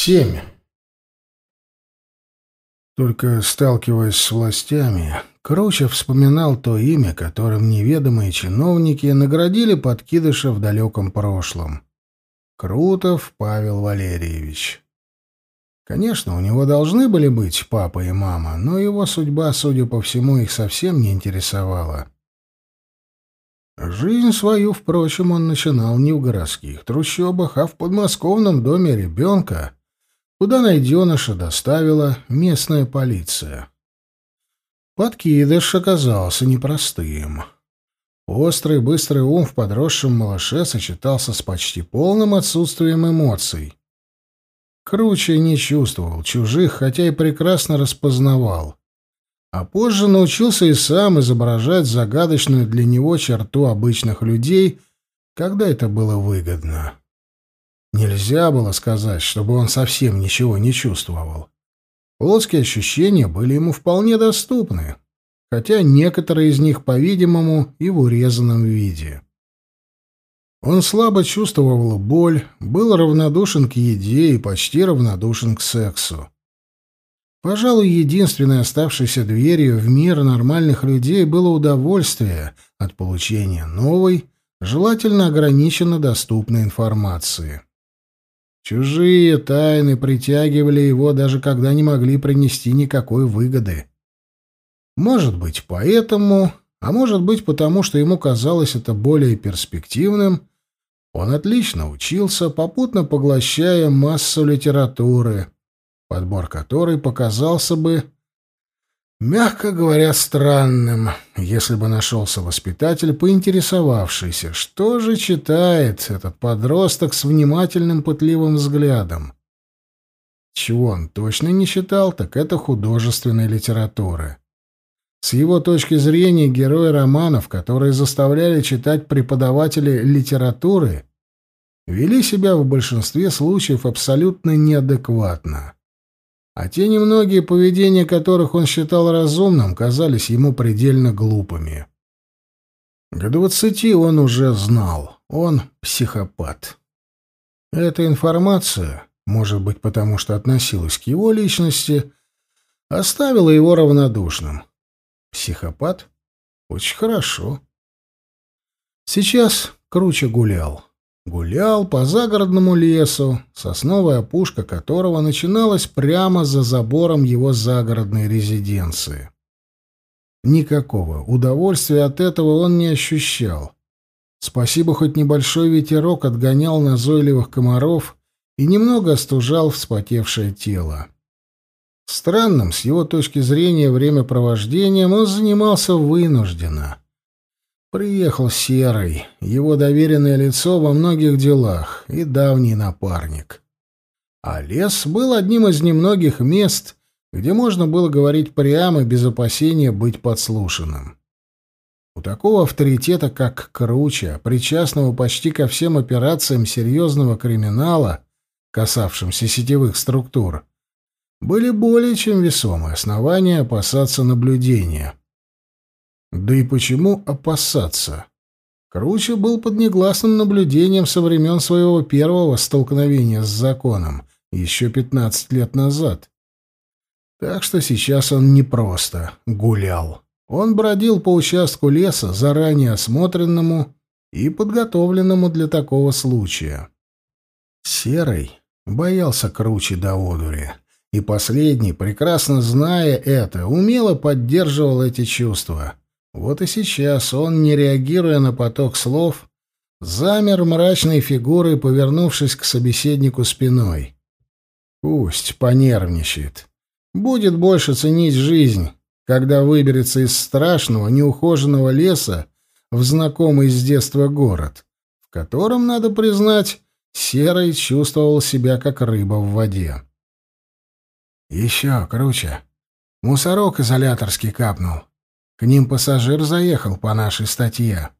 Семь. Только сталкиваясь с властями, Круче вспоминал то имя, которым неведомые чиновники наградили подкидыша в далеком прошлом. Крутов Павел Валерьевич. Конечно, у него должны были быть папа и мама, но его судьба, судя по всему, их совсем не интересовала. Жизнь свою, впрочем, он начинал не в городских трущобах, а в подмосковном доме ребенка, куда найденыша доставила местная полиция. Подкидыш оказался непростым. Острый, быстрый ум в подросшем малыше сочетался с почти полным отсутствием эмоций. Круче не чувствовал чужих, хотя и прекрасно распознавал. А позже научился и сам изображать загадочную для него черту обычных людей, когда это было выгодно. Нельзя было сказать, чтобы он совсем ничего не чувствовал. Плотские ощущения были ему вполне доступны, хотя некоторые из них, по-видимому, и в урезанном виде. Он слабо чувствовал боль, был равнодушен к еде и почти равнодушен к сексу. Пожалуй, единственной оставшейся дверью в мир нормальных людей было удовольствие от получения новой, желательно ограниченно доступной информации. Чужие тайны притягивали его, даже когда не могли принести никакой выгоды. Может быть, поэтому, а может быть, потому что ему казалось это более перспективным, он отлично учился, попутно поглощая массу литературы, подбор которой показался бы Мягко говоря, странным, если бы нашелся воспитатель, поинтересовавшийся, что же читает этот подросток с внимательным пытливым взглядом. Чего он точно не читал, так это художественной литературы. С его точки зрения, герои романов, которые заставляли читать преподаватели литературы, вели себя в большинстве случаев абсолютно неадекватно а те немногие поведения которых он считал разумным, казались ему предельно глупыми. К двадцати он уже знал, он психопат. Эта информация, может быть, потому что относилась к его личности, оставила его равнодушным. Психопат? Очень хорошо. Сейчас круче гулял. Гулял по загородному лесу, сосновая опушка которого начиналась прямо за забором его загородной резиденции. Никакого удовольствия от этого он не ощущал. Спасибо, хоть небольшой ветерок отгонял назойливых комаров и немного остужал вспотевшее тело. Странным, с его точки зрения, времяпровождением он занимался вынужденно — Приехал Серый, его доверенное лицо во многих делах и давний напарник. А лес был одним из немногих мест, где можно было говорить прямо, без опасения быть подслушанным. У такого авторитета, как Круча, причастного почти ко всем операциям серьезного криминала, касавшимся сетевых структур, были более чем весомые основания опасаться наблюдения. Да и почему опасаться? Круче был под негласным наблюдением со времен своего первого столкновения с законом, еще пятнадцать лет назад. Так что сейчас он не просто гулял. Он бродил по участку леса, заранее осмотренному и подготовленному для такого случая. Серый боялся круче до одури, и последний, прекрасно зная это, умело поддерживал эти чувства — вот и сейчас он, не реагируя на поток слов, замер мрачной фигурой, повернувшись к собеседнику спиной. Пусть понервничает. Будет больше ценить жизнь, когда выберется из страшного, неухоженного леса в знакомый с детства город, в котором, надо признать, Серый чувствовал себя как рыба в воде. «Еще круче. Мусорок изоляторский капнул. К ним пассажир заехал по нашей статье.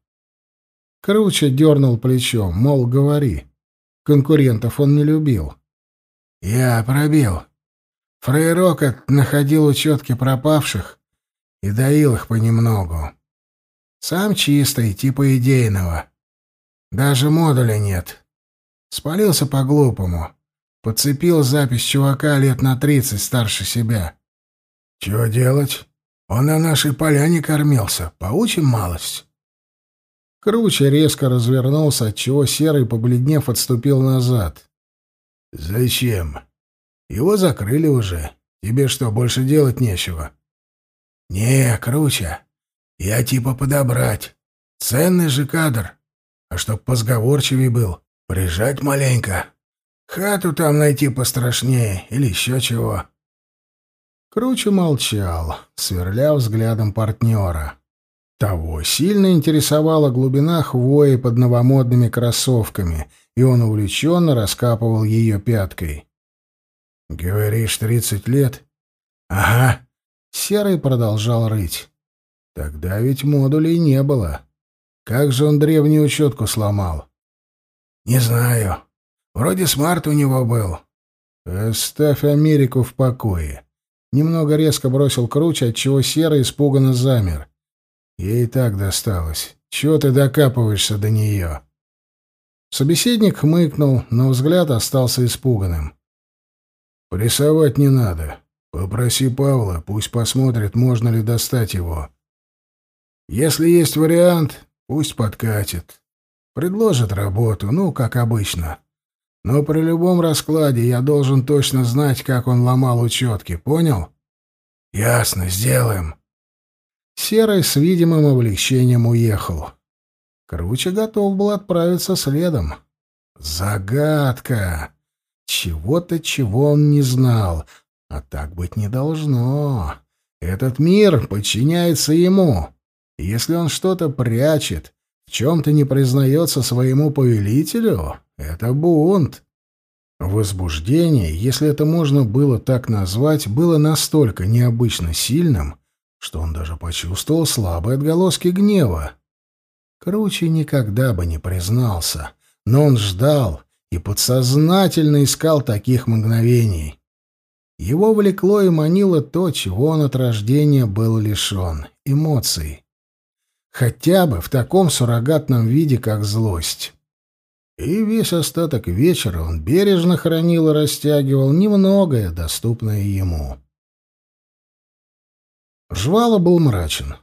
Круче дернул плечом, мол, говори. Конкурентов он не любил. Я пробил. Фрейрок находил учетки пропавших и доил их понемногу. Сам чистый, типа идейного. Даже модуля нет. Спалился по-глупому. Подцепил запись чувака лет на тридцать старше себя. Чего делать? Он на нашей поляне кормился. Поучим малость. Круче резко развернулся, отчего Серый, побледнев, отступил назад. «Зачем? Его закрыли уже. Тебе что, больше делать нечего?» «Не, Круче. Я типа подобрать. Ценный же кадр. А чтоб позговорчивей был, прижать маленько. Хату там найти пострашнее или еще чего». Круче молчал, сверля взглядом партнера. Того сильно интересовала глубина хвои под новомодными кроссовками, и он увлеченно раскапывал ее пяткой. «Говоришь, тридцать лет?» «Ага». Серый продолжал рыть. «Тогда ведь модулей не было. Как же он древнюю учетку сломал?» «Не знаю. Вроде смарт у него был». «Оставь Америку в покое». Немного резко бросил Круч, отчего Серый испуганно замер. Ей так досталось. Чего ты докапываешься до нее?» Собеседник хмыкнул, но взгляд остался испуганным. «Прессовать не надо. Попроси Павла, пусть посмотрит, можно ли достать его. Если есть вариант, пусть подкатит. Предложит работу, ну, как обычно. Но при любом раскладе я должен точно знать, как он ломал учетки, понял? Ясно, сделаем. Серый с видимым облегчением уехал. Круче готов был отправиться следом. Загадка! Чего-то, чего он не знал. А так быть не должно. Этот мир подчиняется ему. Если он что-то прячет, в чем-то не признается своему повелителю, это бунт. Возбуждение, если это можно было так назвать, было настолько необычно сильным, что он даже почувствовал слабые отголоски гнева. Круче никогда бы не признался, но он ждал и подсознательно искал таких мгновений. Его влекло и манило то, чего он от рождения был лишен — эмоций. Хотя бы в таком суррогатном виде, как злость. И весь остаток вечера он бережно хранил и растягивал немногое, доступное ему. Жвало был мрачен.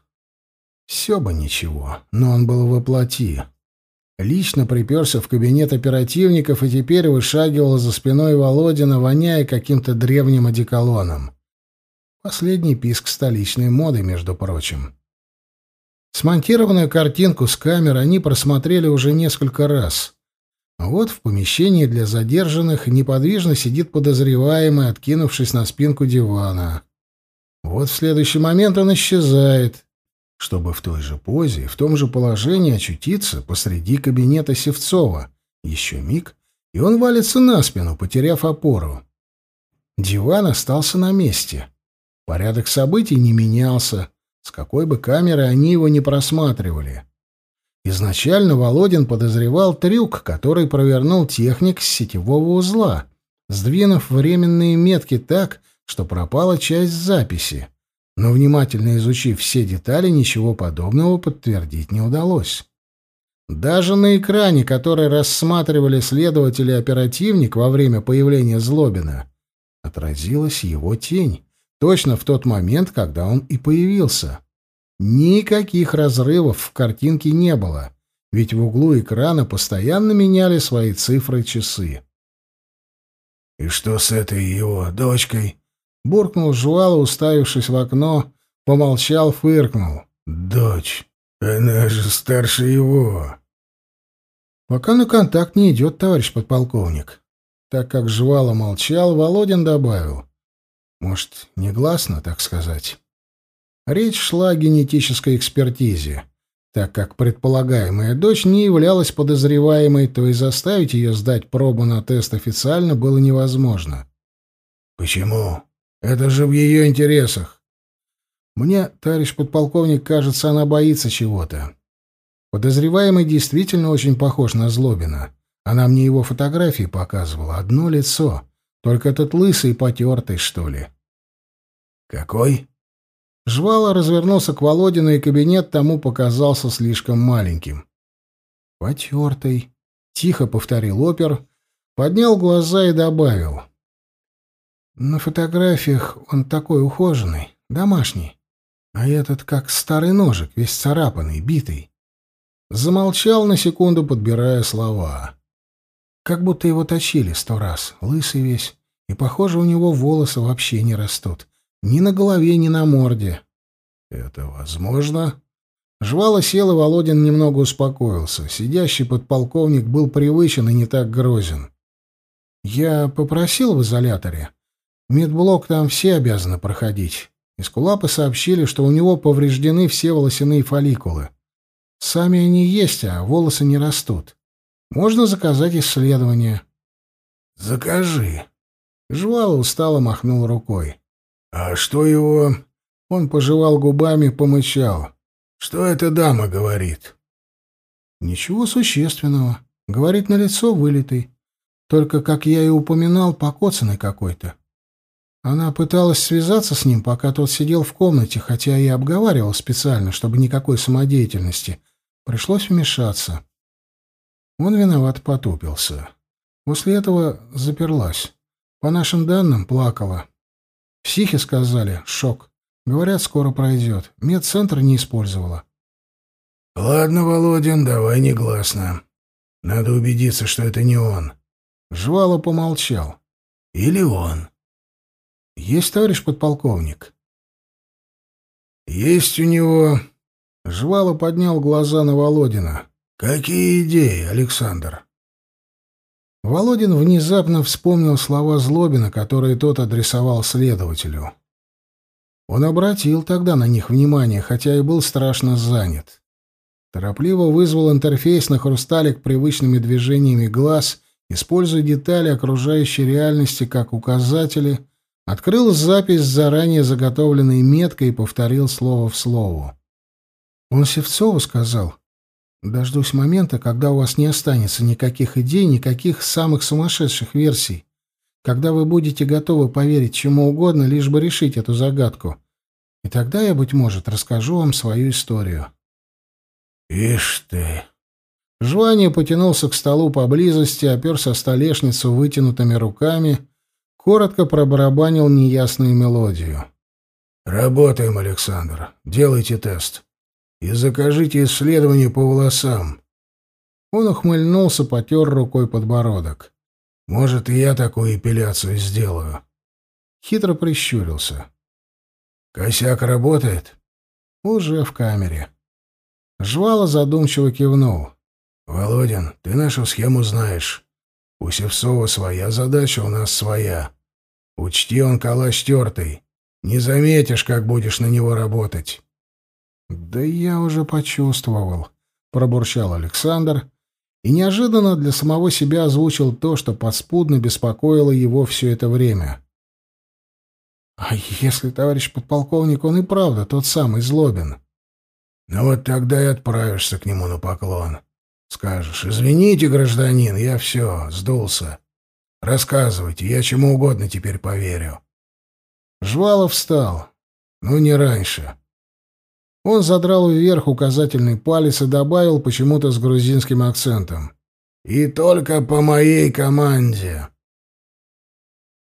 Все бы ничего, но он был воплоти. Лично приперся в кабинет оперативников и теперь вышагивал за спиной Володина, воняя каким-то древним одеколоном. Последний писк столичной моды, между прочим. Смонтированную картинку с камер они просмотрели уже несколько раз. Вот в помещении для задержанных неподвижно сидит подозреваемый, откинувшись на спинку дивана. Вот в следующий момент он исчезает, чтобы в той же позе, в том же положении очутиться посреди кабинета Севцова. Еще миг, и он валится на спину, потеряв опору. Диван остался на месте. Порядок событий не менялся, с какой бы камеры они его не просматривали. Изначально Володин подозревал трюк, который провернул техник с сетевого узла, сдвинув временные метки так, что пропала часть записи, но внимательно изучив все детали, ничего подобного подтвердить не удалось. Даже на экране, который рассматривали следователи оперативник во время появления Злобина, отразилась его тень, точно в тот момент, когда он и появился. Никаких разрывов в картинке не было, ведь в углу экрана постоянно меняли свои цифры часы. «И что с этой его дочкой?» Буркнул Жуало, уставившись в окно, помолчал, фыркнул. «Дочь, она же старше его». «Пока на контакт не идет, товарищ подполковник». Так как Жвало молчал, Володин добавил. «Может, негласно, так сказать?» Речь шла о генетической экспертизе. Так как предполагаемая дочь не являлась подозреваемой, то и заставить ее сдать пробу на тест официально было невозможно. «Почему?» Это же в ее интересах. Мне, товарищ подполковник, кажется, она боится чего-то. Подозреваемый действительно очень похож на Злобина. Она мне его фотографии показывала. Одно лицо. Только этот лысый потертый, что ли. «Какой?» Жвало развернулся к Володину, и кабинет тому показался слишком маленьким. «Потертый», — тихо повторил опер, Поднял глаза и добавил. На фотографиях он такой ухоженный, домашний. А этот как старый ножик, весь царапанный, битый. Замолчал на секунду, подбирая слова. Как будто его точили сто раз, лысый весь, и, похоже, у него волосы вообще не растут. Ни на голове, ни на морде. Это возможно? Жвало сел, и Володин немного успокоился. Сидящий подполковник был привычен и не так грозен. Я попросил в изоляторе. Медблок там все обязаны проходить. Эскулапы сообщили, что у него повреждены все волосяные фолликулы. Сами они есть, а волосы не растут. Можно заказать исследование. Закажи. Жвало устало махнул рукой. А что его... Он пожевал губами, помычал. Что эта дама говорит? Ничего существенного. Говорит, на лицо вылитый. Только, как я и упоминал, покоцанный какой-то. Она пыталась связаться с ним, пока тот сидел в комнате, хотя и обговаривал специально, чтобы никакой самодеятельности. Пришлось вмешаться. Он виноват потупился. После этого заперлась. По нашим данным, плакала. Психи сказали, шок. Говорят, скоро пройдет. Медцентр не использовала. Ладно, Володин, давай негласно. Надо убедиться, что это не он. Жвало помолчал. Или он. Есть, товарищ подполковник? Есть у него... Жвало поднял глаза на Володина. Какие идеи, Александр? Володин внезапно вспомнил слова Злобина, которые тот адресовал следователю. Он обратил тогда на них внимание, хотя и был страшно занят. Торопливо вызвал интерфейс на хрусталик привычными движениями глаз, используя детали окружающей реальности как указатели, открыл запись с заранее заготовленной меткой и повторил слово в слово. Он Севцову сказал, «Дождусь момента, когда у вас не останется никаких идей, никаких самых сумасшедших версий когда вы будете готовы поверить чему угодно, лишь бы решить эту загадку. И тогда я, быть может, расскажу вам свою историю. Ишь ты. Жвание потянулся к столу поблизости, оперся столешницу вытянутыми руками, коротко пробарабанил неясную мелодию. «Работаем, Александр. Делайте тест. И закажите исследование по волосам». Он ухмыльнулся, потер рукой подбородок. Может, и я такую эпиляцию сделаю. Хитро прищурился. Косяк работает? Уже в камере. Жвало задумчиво кивнул. Володин, ты нашу схему знаешь. У Севцова своя задача, у нас своя. Учти, он калач тертый. Не заметишь, как будешь на него работать. Да я уже почувствовал, пробурчал Александр и неожиданно для самого себя озвучил то, что подспудно беспокоило его все это время. «А если, товарищ подполковник, он и правда тот самый Злобин?» «Ну вот тогда и отправишься к нему на поклон. Скажешь, извините, гражданин, я все, сдулся. Рассказывайте, я чему угодно теперь поверю». Жвалов встал. «Ну, не раньше». Он задрал вверх указательный палец и добавил почему-то с грузинским акцентом. «И только по моей команде».